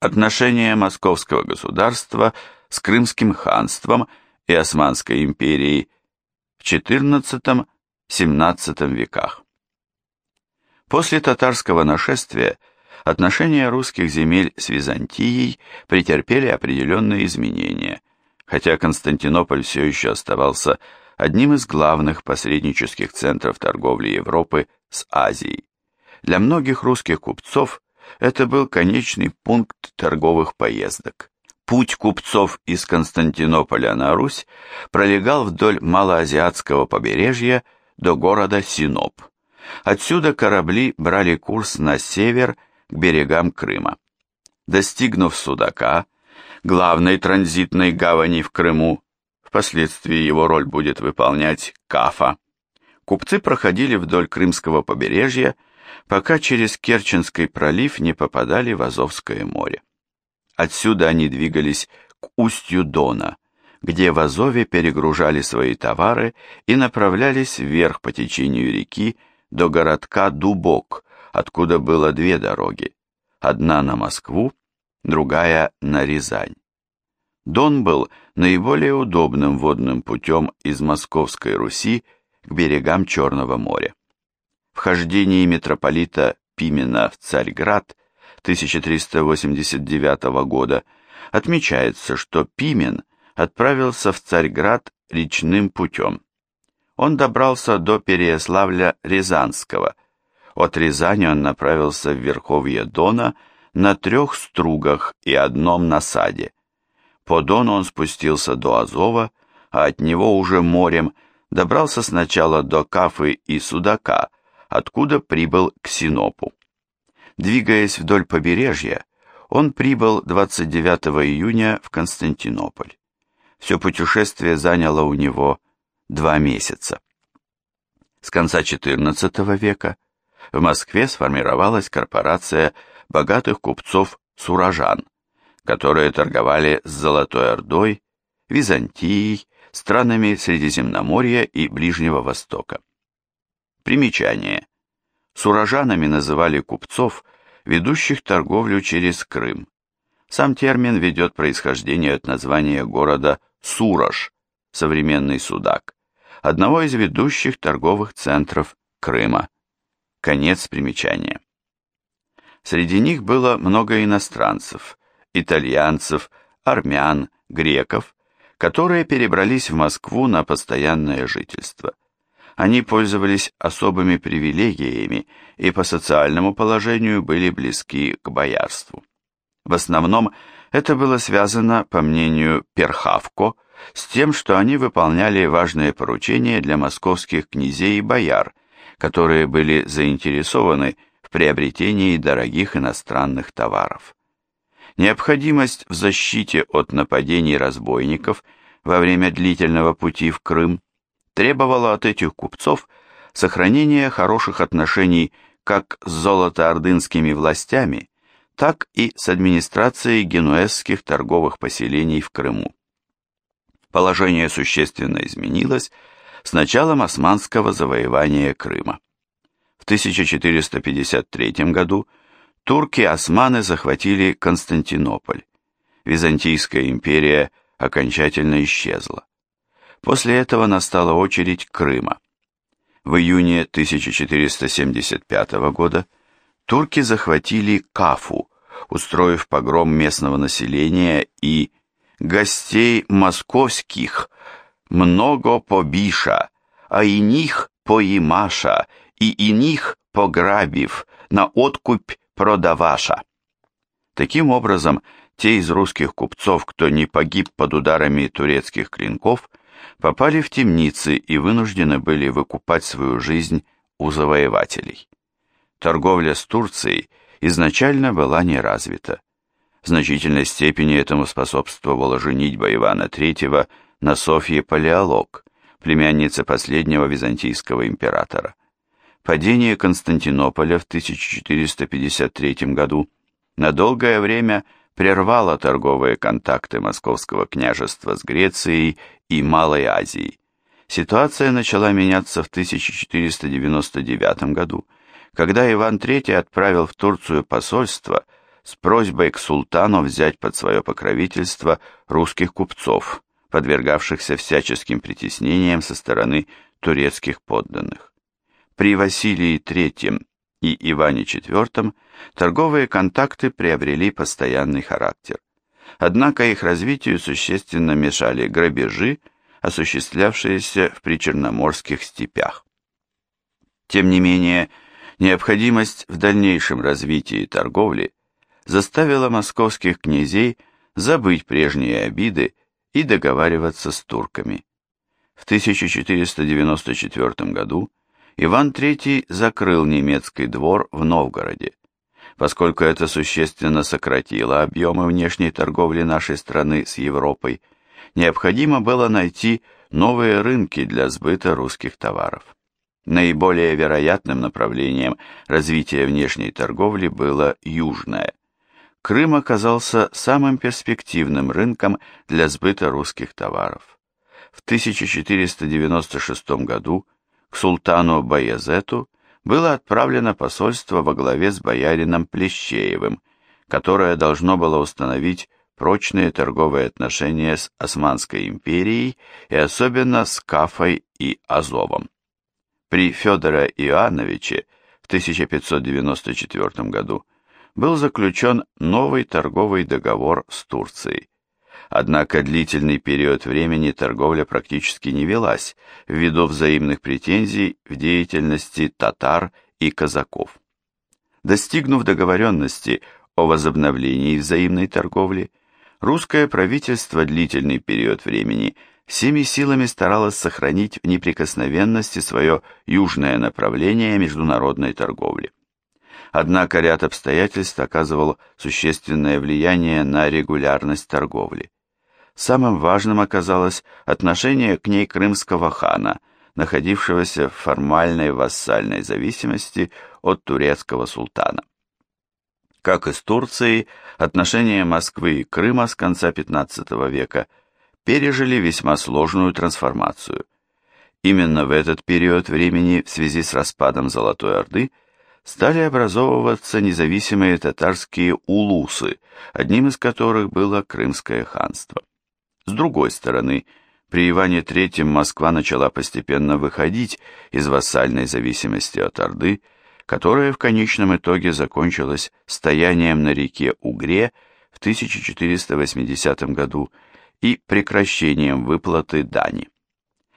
Отношения московского государства с Крымским ханством и Османской империей в XIV-XVII веках. После татарского нашествия отношения русских земель с Византией претерпели определенные изменения, хотя Константинополь все еще оставался одним из главных посреднических центров торговли Европы с Азией. Для многих русских купцов это был конечный пункт торговых поездок. Путь купцов из Константинополя на Русь пролегал вдоль малоазиатского побережья до города Синоп. Отсюда корабли брали курс на север к берегам Крыма. Достигнув Судака, главной транзитной гавани в Крыму, впоследствии его роль будет выполнять Кафа, купцы проходили вдоль Крымского побережья, пока через Керченский пролив не попадали в Азовское море. Отсюда они двигались к устью Дона, где в Азове перегружали свои товары и направлялись вверх по течению реки до городка Дубок, откуда было две дороги, одна на Москву, другая на Рязань. Дон был наиболее удобным водным путем из Московской Руси к берегам Черного моря. Вхождение митрополита Пимена в Царьград 1389 года отмечается, что Пимен отправился в Царьград речным путем. Он добрался до Переяславля Рязанского. От Рязани он направился в Верховье Дона на трех стругах и одном насаде. По Дону он спустился до Азова, а от него уже морем добрался сначала до Кафы и Судака, откуда прибыл к Синопу. Двигаясь вдоль побережья, он прибыл 29 июня в Константинополь. Все путешествие заняло у него два месяца. С конца XIV века в Москве сформировалась корпорация богатых купцов-сурожан, которые торговали с Золотой Ордой, Византией, странами Средиземноморья и Ближнего Востока. Примечание. Сурожанами называли купцов, ведущих торговлю через Крым. Сам термин ведет происхождение от названия города Сурож, современный Судак, одного из ведущих торговых центров Крыма. Конец примечания. Среди них было много иностранцев, итальянцев, армян, греков, которые перебрались в Москву на постоянное жительство они пользовались особыми привилегиями и по социальному положению были близки к боярству. В основном это было связано, по мнению Перхавко, с тем, что они выполняли важные поручения для московских князей и бояр, которые были заинтересованы в приобретении дорогих иностранных товаров. Необходимость в защите от нападений разбойников во время длительного пути в Крым требовало от этих купцов сохранения хороших отношений как с золотоордынскими властями, так и с администрацией генуэзских торговых поселений в Крыму. Положение существенно изменилось с началом османского завоевания Крыма. В 1453 году турки-османы захватили Константинополь. Византийская империя окончательно исчезла. После этого настала очередь Крыма. В июне 1475 года турки захватили Кафу, устроив погром местного населения и гостей московских много побиша, а и них поимаша, и и них пограбив, на откупь продаваша. Таким образом, те из русских купцов, кто не погиб под ударами турецких клинков, попали в темницы и вынуждены были выкупать свою жизнь у завоевателей. Торговля с Турцией изначально была не развита. В значительной степени этому способствовала женитьба Ивана III на Софье Палеолог, племяннице последнего византийского императора. Падение Константинополя в 1453 году на долгое время прервало торговые контакты Московского княжества с Грецией и Малой Азией. Ситуация начала меняться в 1499 году, когда Иван III отправил в Турцию посольство с просьбой к султану взять под свое покровительство русских купцов, подвергавшихся всяческим притеснениям со стороны турецких подданных. При Василии III и Иване IV торговые контакты приобрели постоянный характер. Однако их развитию существенно мешали грабежи, осуществлявшиеся в причерноморских степях. Тем не менее, необходимость в дальнейшем развитии торговли заставила московских князей забыть прежние обиды и договариваться с турками. В 1494 году Иван III закрыл немецкий двор в Новгороде. Поскольку это существенно сократило объемы внешней торговли нашей страны с Европой, необходимо было найти новые рынки для сбыта русских товаров. Наиболее вероятным направлением развития внешней торговли было южное. Крым оказался самым перспективным рынком для сбыта русских товаров. В 1496 году к султану Баязету было отправлено посольство во главе с боярином Плещеевым, которое должно было установить прочные торговые отношения с Османской империей и особенно с Кафой и Азовом. При Федоре Иоанновиче в 1594 году был заключен новый торговый договор с Турцией. Однако длительный период времени торговля практически не велась ввиду взаимных претензий в деятельности татар и казаков. Достигнув договоренности о возобновлении взаимной торговли, русское правительство длительный период времени всеми силами старалось сохранить в неприкосновенности свое южное направление международной торговли. Однако ряд обстоятельств оказывал существенное влияние на регулярность торговли. Самым важным оказалось отношение к ней крымского хана, находившегося в формальной вассальной зависимости от турецкого султана. Как и с Турцией, отношения Москвы и Крыма с конца XV века пережили весьма сложную трансформацию. Именно в этот период времени в связи с распадом Золотой Орды стали образовываться независимые татарские улусы, одним из которых было Крымское ханство. С другой стороны, при Иване III Москва начала постепенно выходить из вассальной зависимости от Орды, которая в конечном итоге закончилась стоянием на реке Угре в 1480 году и прекращением выплаты дани.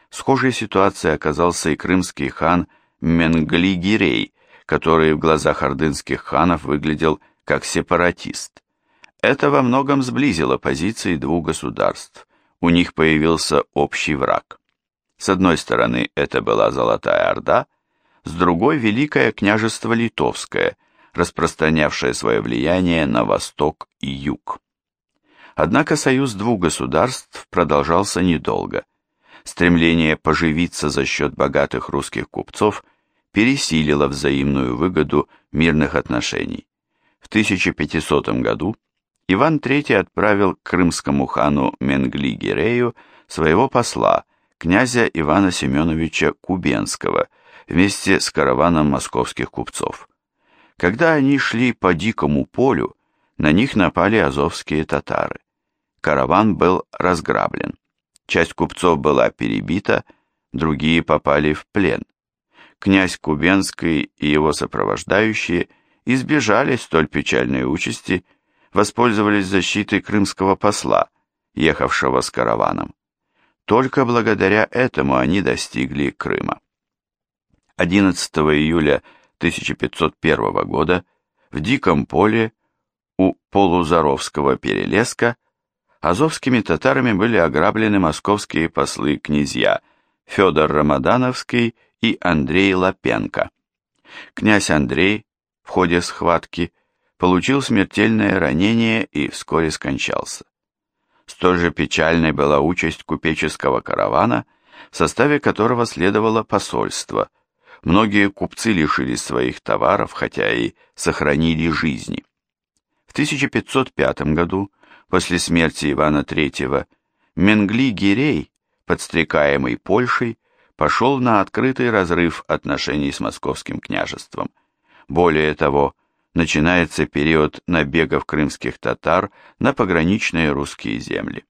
В схожей ситуации оказался и крымский хан Менгли-Гирей, который в глазах ордынских ханов выглядел как сепаратист. Это во многом сблизило позиции двух государств. У них появился общий враг. С одной стороны, это была Золотая Орда, с другой – Великое княжество Литовское, распространявшее свое влияние на восток и юг. Однако союз двух государств продолжался недолго. Стремление поживиться за счет богатых русских купцов пересилило взаимную выгоду мирных отношений. В 1500 году Иван III отправил к крымскому хану Менгли-Гирею своего посла, князя Ивана Семеновича Кубенского, вместе с караваном московских купцов. Когда они шли по дикому полю, на них напали азовские татары караван был разграблен. Часть купцов была перебита, другие попали в плен. Князь Кубенский и его сопровождающие избежали столь печальной участи, воспользовались защитой крымского посла, ехавшего с караваном. Только благодаря этому они достигли Крыма. 11 июля 1501 года в Диком поле у Полузаровского перелеска азовскими татарами были ограблены московские послы-князья Федор Рамадановский и Андрей Лапенко. Князь Андрей в ходе схватки получил смертельное ранение и вскоре скончался. Столь же печальной была участь купеческого каравана, в составе которого следовало посольство. Многие купцы лишились своих товаров, хотя и сохранили жизни. В 1505 году после смерти Ивана III, Менгли-Гирей, подстрекаемый Польшей, пошел на открытый разрыв отношений с московским княжеством. Более того, начинается период набегов крымских татар на пограничные русские земли.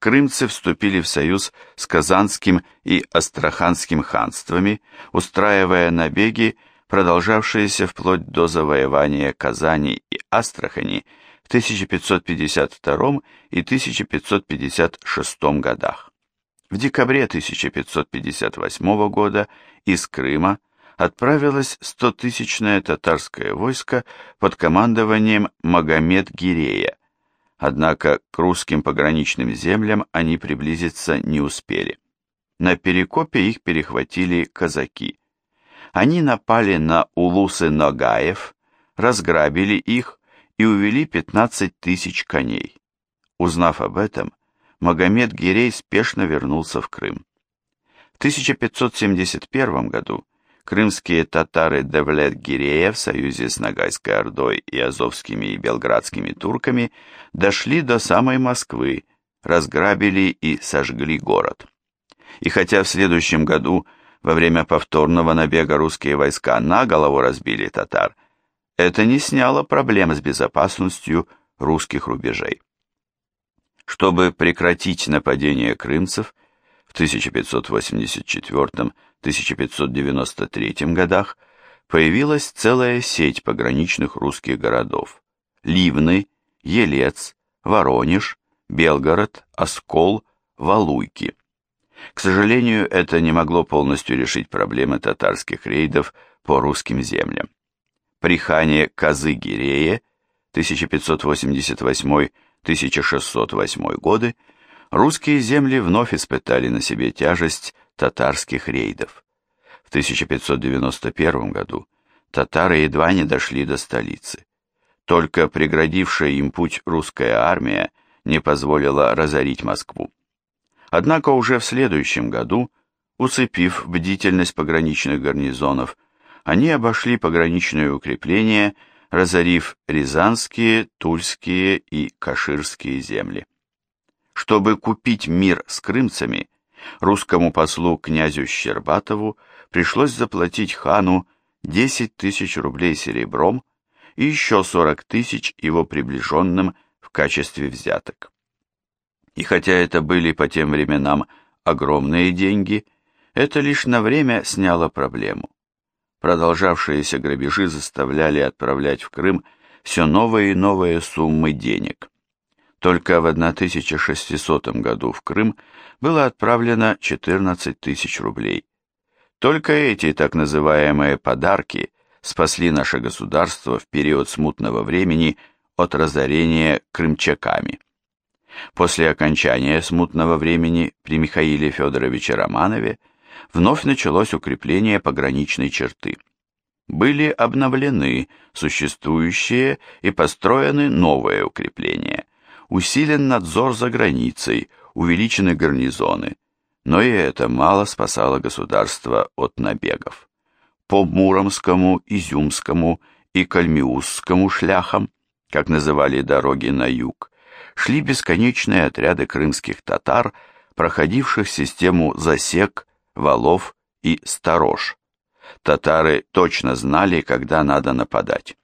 Крымцы вступили в союз с Казанским и Астраханским ханствами, устраивая набеги, продолжавшиеся вплоть до завоевания Казани и Астрахани в 1552 и 1556 годах. В декабре 1558 года из Крыма отправилось 100-тысячное татарское войско под командованием Магомед-Гирея, однако к русским пограничным землям они приблизиться не успели. На Перекопе их перехватили казаки. Они напали на улусы Ногаев, разграбили их и увели 15 тысяч коней. Узнав об этом, Магомед Гирей спешно вернулся в Крым. В 1571 году крымские татары Девлет-Гирея в союзе с Ногайской Ордой и азовскими и белградскими турками дошли до самой Москвы, разграбили и сожгли город. И хотя в следующем году во время повторного набега русские войска на голову разбили татар, это не сняло проблем с безопасностью русских рубежей. Чтобы прекратить нападение крымцев, 1584-1593 годах появилась целая сеть пограничных русских городов – Ливны, Елец, Воронеж, Белгород, Оскол, Валуйки. К сожалению, это не могло полностью решить проблемы татарских рейдов по русским землям. При хане Казы-Гирея 1588-1608 годы русские земли вновь испытали на себе тяжесть татарских рейдов. В 1591 году татары едва не дошли до столицы. Только преградившая им путь русская армия не позволила разорить Москву. Однако уже в следующем году, уцепив бдительность пограничных гарнизонов, они обошли пограничные укрепления, разорив рязанские, тульские и каширские земли. Чтобы купить мир с крымцами, русскому послу князю Щербатову пришлось заплатить хану 10 тысяч рублей серебром и еще 40 тысяч его приближенным в качестве взяток. И хотя это были по тем временам огромные деньги, это лишь на время сняло проблему. Продолжавшиеся грабежи заставляли отправлять в Крым все новые и новые суммы денег. Только в 1600 году в Крым было отправлено 14 тысяч рублей. Только эти так называемые «подарки» спасли наше государство в период смутного времени от разорения крымчаками. После окончания смутного времени при Михаиле Федоровиче Романове вновь началось укрепление пограничной черты. Были обновлены существующие и построены новые укрепления – усилен надзор за границей, увеличены гарнизоны, но и это мало спасало государство от набегов. По Муромскому, Изюмскому и Кальмиусскому шляхам, как называли дороги на юг, шли бесконечные отряды крымских татар, проходивших систему засек, валов и сторож. Татары точно знали, когда надо нападать.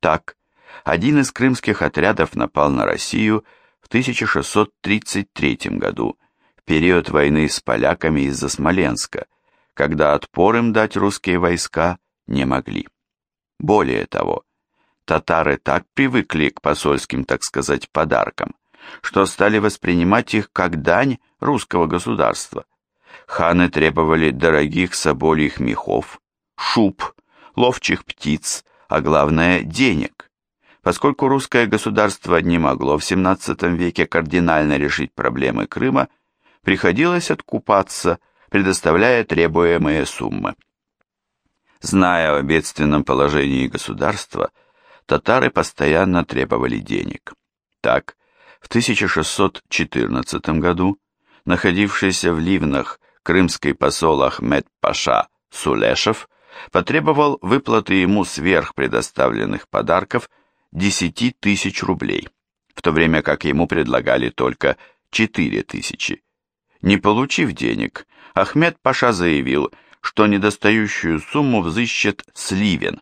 Так, один из крымских отрядов напал на Россию в 1633 году, в период войны с поляками из-за Смоленска, когда отпор им дать русские войска не могли. Более того, татары так привыкли к посольским, так сказать, подаркам, что стали воспринимать их как дань русского государства. Ханы требовали дорогих собольих мехов, шуб, ловчих птиц, а главное денег. Поскольку русское государство не могло в XVII веке кардинально решить проблемы Крыма, приходилось откупаться, предоставляя требуемые суммы. Зная о бедственном положении государства, татары постоянно требовали денег. Так, в 1614 году находившийся в Ливнах крымский посол Ахмед Паша Сулешев потребовал выплаты ему сверх предоставленных подарков – 10 тысяч рублей, в то время как ему предлагали только 4 тысячи. Не получив денег, Ахмед Паша заявил, что недостающую сумму взыщет Сливен,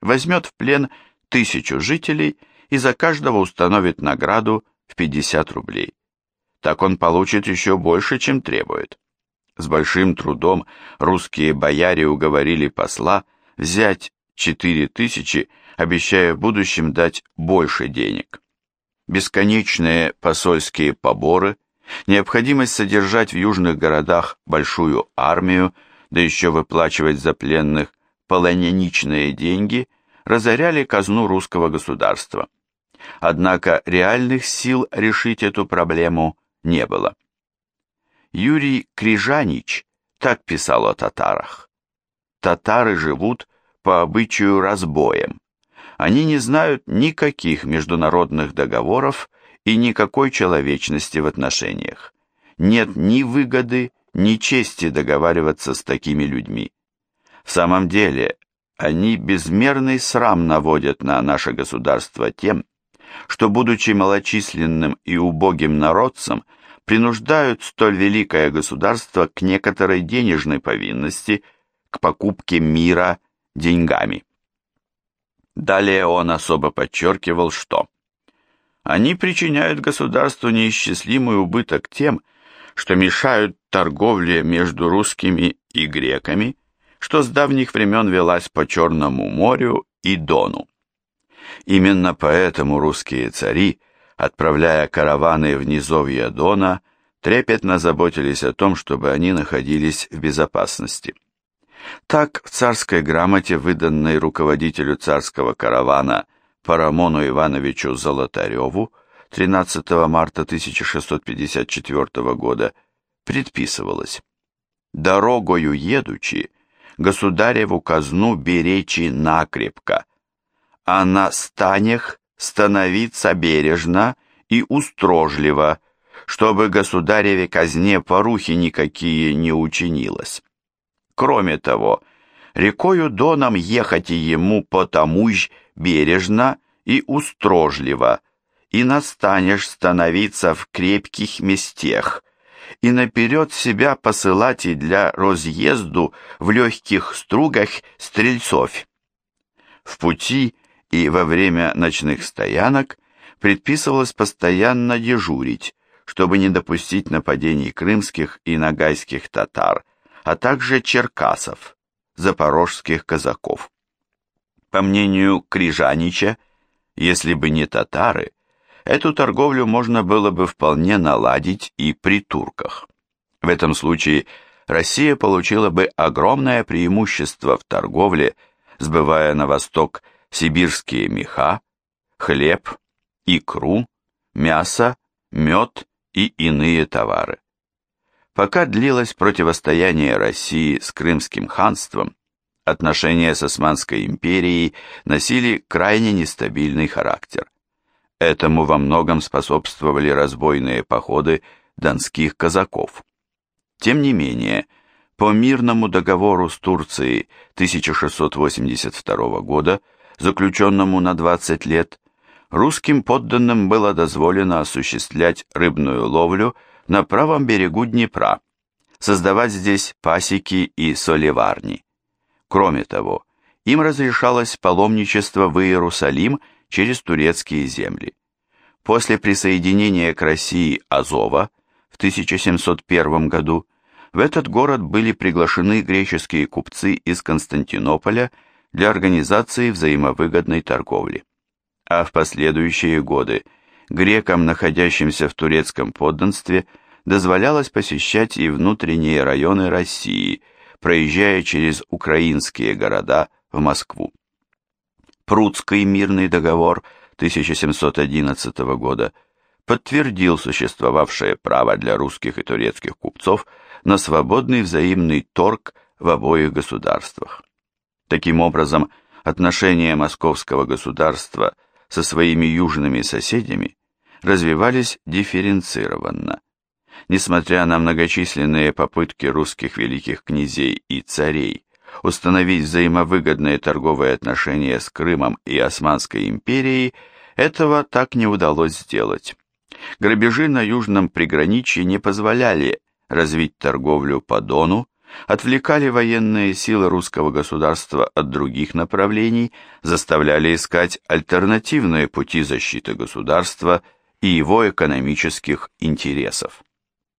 возьмет в плен тысячу жителей и за каждого установит награду в 50 рублей. Так он получит еще больше, чем требует. С большим трудом русские бояре уговорили посла взять 4 тысячи, обещая в будущем дать больше денег. Бесконечные посольские поборы, необходимость содержать в южных городах большую армию, да еще выплачивать за пленных полоняничные деньги, разоряли казну русского государства. Однако реальных сил решить эту проблему не было. Юрий Крижанич так писал о татарах. Татары живут по обычаю разбоем. Они не знают никаких международных договоров и никакой человечности в отношениях. Нет ни выгоды, ни чести договариваться с такими людьми. В самом деле, они безмерный срам наводят на наше государство тем, что, будучи малочисленным и убогим народцем, принуждают столь великое государство к некоторой денежной повинности, к покупке мира деньгами. Далее он особо подчеркивал, что они причиняют государству неисчислимый убыток тем, что мешают торговле между русскими и греками, что с давних времен велась по Черному морю и Дону. Именно поэтому русские цари, отправляя караваны в низовья Дона, трепетно заботились о том, чтобы они находились в безопасности. Так в царской грамоте, выданной руководителю царского каравана Парамону Ивановичу Золотареву 13 марта 1654 года, предписывалось «Дорогою едучи, государеву казну беречи накрепко, а на станях становиться бережно и устрожливо, чтобы государеве казне порухи никакие не учинилось. Кроме того, рекою Доном ехать ему потому ж бережно и устрожливо, и настанешь становиться в крепких местех, и наперед себя посылать и для разъезду в легких стругах стрельцов. В пути и во время ночных стоянок предписывалось постоянно дежурить, чтобы не допустить нападений крымских и нагайских татар, а также черкасов, запорожских казаков. По мнению Крижанича, если бы не татары, эту торговлю можно было бы вполне наладить и при турках. В этом случае Россия получила бы огромное преимущество в торговле, сбывая на восток сибирские меха, хлеб, икру, мясо, мед и иные товары. Пока длилось противостояние России с Крымским ханством, отношения с Османской империей носили крайне нестабильный характер. Этому во многом способствовали разбойные походы донских казаков. Тем не менее, по мирному договору с Турцией 1682 года, заключенному на 20 лет, русским подданным было дозволено осуществлять рыбную ловлю на правом берегу Днепра, создавать здесь пасеки и солеварни. Кроме того, им разрешалось паломничество в Иерусалим через турецкие земли. После присоединения к России Азова в 1701 году в этот город были приглашены греческие купцы из Константинополя для организации взаимовыгодной торговли. А в последующие годы – грекам, находящимся в турецком подданстве, дозволялось посещать и внутренние районы России, проезжая через украинские города в Москву. Прудский мирный договор 1711 года подтвердил существовавшее право для русских и турецких купцов на свободный взаимный торг в обоих государствах. Таким образом, отношения московского государства со своими южными соседями развивались дифференцированно. Несмотря на многочисленные попытки русских великих князей и царей установить взаимовыгодные торговые отношения с Крымом и Османской империей, этого так не удалось сделать. Грабежи на южном приграничье не позволяли развить торговлю по Дону, отвлекали военные силы русского государства от других направлений, заставляли искать альтернативные пути защиты государства и его экономических интересов.